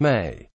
May.